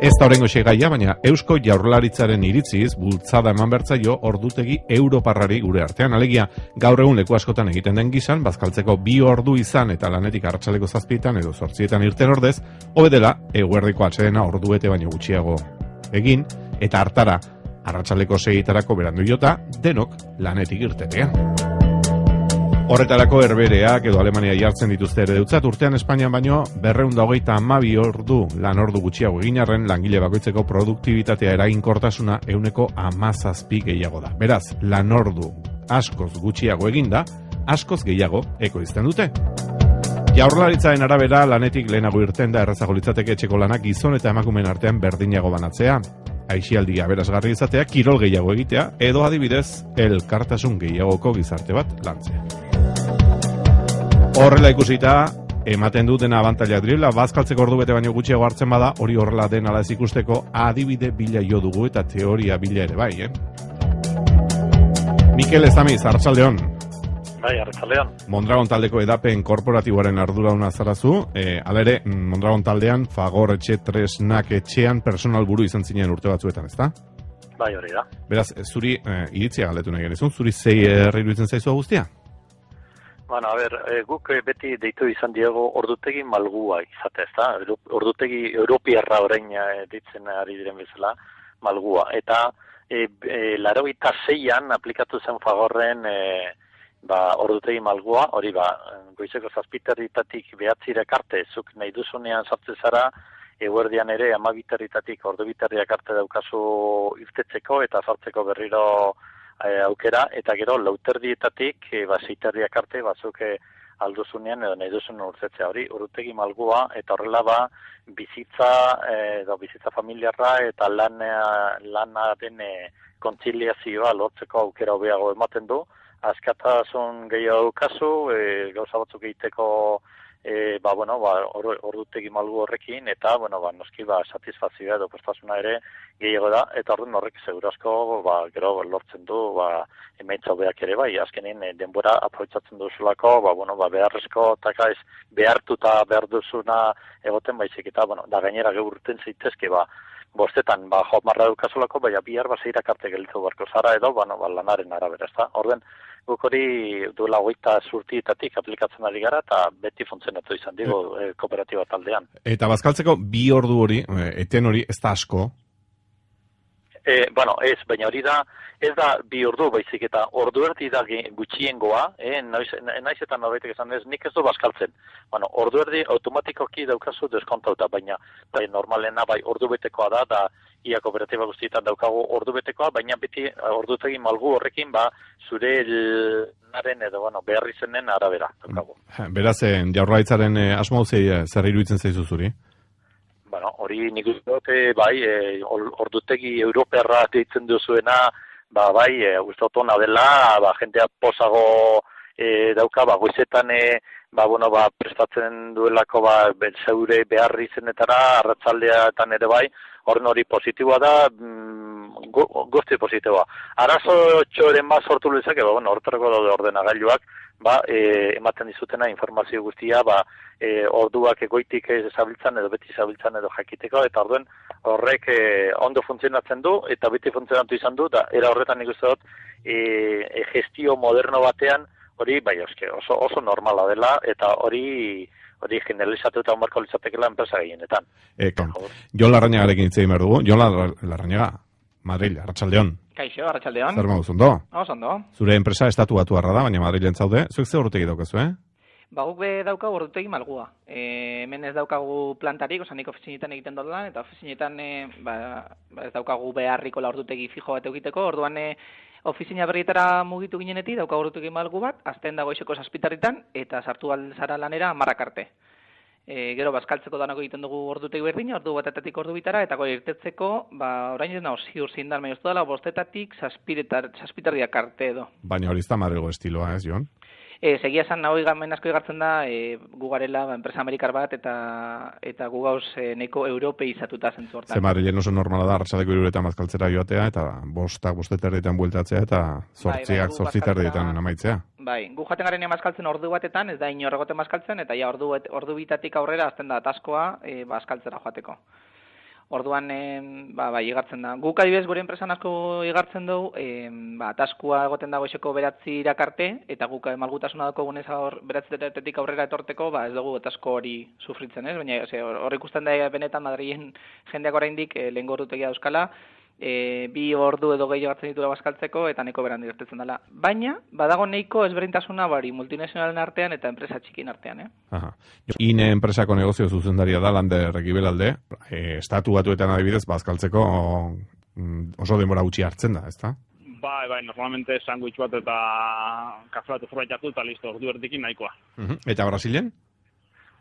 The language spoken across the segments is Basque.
Ez da horrengo gaia, baina Eusko Jaurlaritzaren iritziz bultzada eman bertzaio ordutegi Europarrari gure artean. Alegia, gaur egun leku askotan egiten den gizan, bazkaltzeko bi ordu izan eta lanetik hartxaleko zazpietan edo sortzietan irten ordez, hobedela, eguerdiko atsedena orduete baino gutxiago egin, eta hartara, arratsaleko segitarako berandu jota, denok lanetik irtetean. Horretarako herbereak edo Alemania jartzen dituzte ere dutzat, urtean Espainian baino berreun da hogeita amabi ordu lan ordu gutxiago eginarren langile bakoitzeko produktibitatea eraginkortasuna euneko amazazpi gehiago da. Beraz, lan ordu askoz gutxiago eginda, askoz gehiago eko izten dute. Jaurlaritzaren arabera lanetik lehenago irten da errazago litzateke etxeko lanak gizon eta emakumen artean berdinago banatzea. Aixialdia berazgarri izatea, kirol gehiago egitea, edo adibidez, elkartasun gehiagoko gizarte bat lantzea. Horrela ikusita, ematen dutena abantaila dribla, bazkaltzeko ordu bete baino gutxiago hartzen bada, hori horrela den ala ez ikusteko, adibide bila jo dugu eta teoria bila ere bai, eh? Mikel Ezamiz, Arratxaldeon. Bai, Arratxaldeon. Mondragon taldeko edapen korporatiboaren ardura una zarazu, eh, alere, Mondragon taldean, fagor etxe tresnak etxean personal buru izan zinen urte batzuetan, ezta? Bai, hori da. Beraz, zuri, eh, iritzia galdetu nahi genizun, zuri zei herri duitzen zaizua guztia? Bueno, a ber, e, guk eh, beti deitu izan diego ordutegi malgua izate, ez da? Ordutegi europiarra orain e, ditzen ari diren bezala malgua. Eta e, e, laro zeian aplikatu zen fagorren e, ba, ordutegi malgua, hori ba, goizeko zazpiterritatik behatzirek arte, zuk nahi duzunean sartze zara, eguerdian ere amabiterritatik ordubiterriak arte daukazu irtetzeko eta sartzeko berriro e, aukera, eta gero lauterdietatik, e, ba, zeiterriak arte, bazuk e, alduzunean edo nahi duzun urtetzea. Hori, urtegi malgua, eta horrela ba, bizitza, edo bizitza familiarra, eta lan, lana den e, kontziliazioa lortzeko aukera hobeago ematen du, askatasun gehiago kasu, e, gauza batzuk egiteko e, ba, bueno, ba, ordutegi malgu horrekin, eta, bueno, ba, noski, ba, satisfazioa edo postasuna ere gehiago da, eta orduan horrek segurazko, ba, gero, lortzen du, ba, emaitza beak ere bai, azkenin, e, denbora aproitzatzen duzulako, ba, bueno, ba, beharrezko, taka ez, behartuta behar duzuna egoten baizik, eta, bueno, da gainera geurten zeitezke, ba, bostetan, ba, jo, marra dukazulako, baina bihar, ba, zeirak arte gelitzu barko zara edo, ba, no, ba, lanaren arabera, ez da, orden, guk hori duela hogeita surtietatik aplikatzen ari gara eta beti funtzionatu izan digo e, kooperatiba taldean. Eta bazkaltzeko bi ordu hori, eh, eten hori, ez da asko? E, bueno, ez, baina hori da, ez da bi ordu baizik eta ordu erdi da gutxiengoa, eh, naiz, naiz eta norbaitek esan ez, nik ez du bazkaltzen. Bueno, ordu erdi automatikoki daukazu deskontauta, baina bai, normalena bai ordu betekoa da, da ia kooperatiba guztietan daukagu ordu betekoa, baina beti eh, ordutegi malgu horrekin ba zure naren edo bueno, beharri zenen arabera daukagu. Mm. Beraz, eh, jaurlaitzaren asmo zer iruditzen zaizu zuri? Bueno, hori nik dute bai, eh, ordutegi europerra deitzen duzuena, ba bai, eh, gustotona dela, ba jentea posago eh, dauka, ba goizetan eh, ba, bueno, ba, prestatzen duelako ba, zeure beharri zenetara, arratzaldeatan ere bai, horren hori positiboa da, mm, guzti positiboa. Arazo txoren bat sortu lezake, ba, bueno, hortarako daude ordenagailuak, ba, e, ematen dizutena informazio guztia, ba, e, orduak egoitik ez zabiltzan edo beti zabiltzan edo jakiteko, eta orduen horrek e, ondo funtzionatzen du, eta beti funtzionatu izan du, da, era horretan ikusten dut, e, e, gestio moderno batean, hori, bai, oso, oso normala dela, eta hori hori generalizatu eta onbarko litzatekela enpresa gehienetan. Eko, jo larraña garekin itzei merdugu, jo larraña Madrid, Arratxaldeon. Kaixo, Arratxaldeon. Zer mauz, ondo? ondo. Zure enpresa estatu batu da, baina Madrilen zaude, zuek ze horretegi daukazu, eh? Ba, guk be daukagu ordutegi malgua. E, hemen ez daukagu plantarik, osan nik ofizinetan egiten dut lan, eta ofizinetan e, ba, ba, ez daukagu beharriko la ordutegi fijo bat egiteko, orduan e, ofizina berrietara mugitu ginenetik, dauka horretu malgu bat, azten dago iseko saspitarritan, eta sartu alzara lanera marrak arte. E, gero, bazkaltzeko danako egiten dugu ordutegi berdin, ordu batetatik ordu bitara, eta goi irtetzeko, ba, orain ez nago, ziur zindar mehioz dela, bostetatik saspitarriak arte edo. Baina hori ez da estiloa, ez, Jon? E, segia esan nahi gamen asko egartzen da, e, gu garela ba, enpresa amerikar bat eta eta gu gauz e, neko europe izatuta zentzu hortan. Ze oso normala da, ratxadeko iruretan mazkaltzera joatea eta bostak, bosteterretan bueltatzea eta sortziak, bai, bai, amaitzea. Bai, gu jaten garen mazkaltzen ordu batetan, ez da inorregote mazkaltzen, eta ja ordu, ordu bitatik aurrera azten da taskoa e, bazkaltzera joateko. Orduan, e, ba, ba, igartzen da. Guk adibidez gure enpresan asko igartzen dugu, e, ba, taskua egoten dago eseko beratzi irakarte, eta guk malgutasuna dako gunez hor beratzetetik aurrera etorteko, ba, ez dugu tasko hori sufritzen, ez? Baina, hor ikusten da benetan Madrien jendeak oraindik e, lehen gorrutegia euskala, e, bi ordu edo gehiago hartzen ditu bazkaltzeko eta neko beran dirtetzen dela. Baina, badago neiko ezberdintasuna bari multinazionalen artean eta enpresa txikin artean, eh? Aha. Ine enpresako negozio zuzendaria da lande regibelalde, e, estatu batuetan adibidez bazkaltzeko mm, oso denbora gutxi hartzen da, ezta? Bai, bai, normalmente sandwich bat eta kafe bat zerbait eta listo, ordu erdikin nahikoa. Uh Eta Brasilen?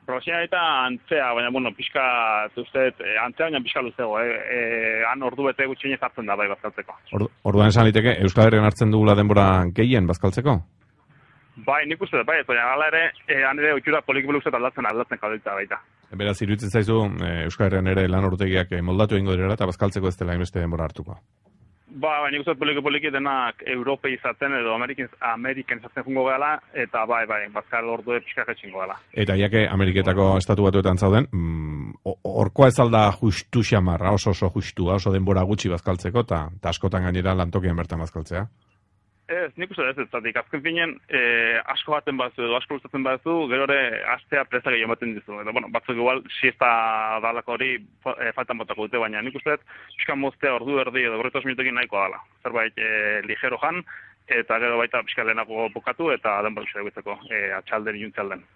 Rosia eta antzea, baina, bueno, pixka, uste, eh, antzea baina pixka luzego, eh? E, han ordu bete gutxinez hartzen da, bai, bazkaltzeko. orduan esan liteke, Euskal Herrian hartzen dugula denbora gehien bazkaltzeko? Bai, nik uste, bai, baina, ala ere, e, han ere utxura polikibulu aldatzen, aldatzen kalita baita. Beraz, iruditzen zaizu, e, Euskal Herrian ere lan urtegiak moldatu ingo direla eta bazkaltzeko ez dela inbeste denbora hartuko. Ba, baina guztat poliki poliki denak Europei izaten edo Ameriken, Ameriken izaten jungo gala, eta bai, bai, bazkal ordu pixka jetxingo gala. Eta jake Ameriketako estatu batuetan zauden, mm, orkoa ez alda justu xamarra, oso oso justua, oso denbora gutxi bazkaltzeko, eta askotan gainera lantokien bertan bazkaltzea. Ez, nik uste ez, zatik, azken finen, e, asko baten bazu edo asko luzatzen bazu, gero ere astea presa gehiago ematen dizu. Eta, bueno, batzuk igual, siesta dalako hori e, faltan botako dute, baina nik uste, pixkan moztea ordu erdi edo gorretos minutekin nahiko dala. Zerbait, e, ligero jan, eta gero baita pixka lehenako bukatu, eta denbora pixka e, atxalden iuntzialden.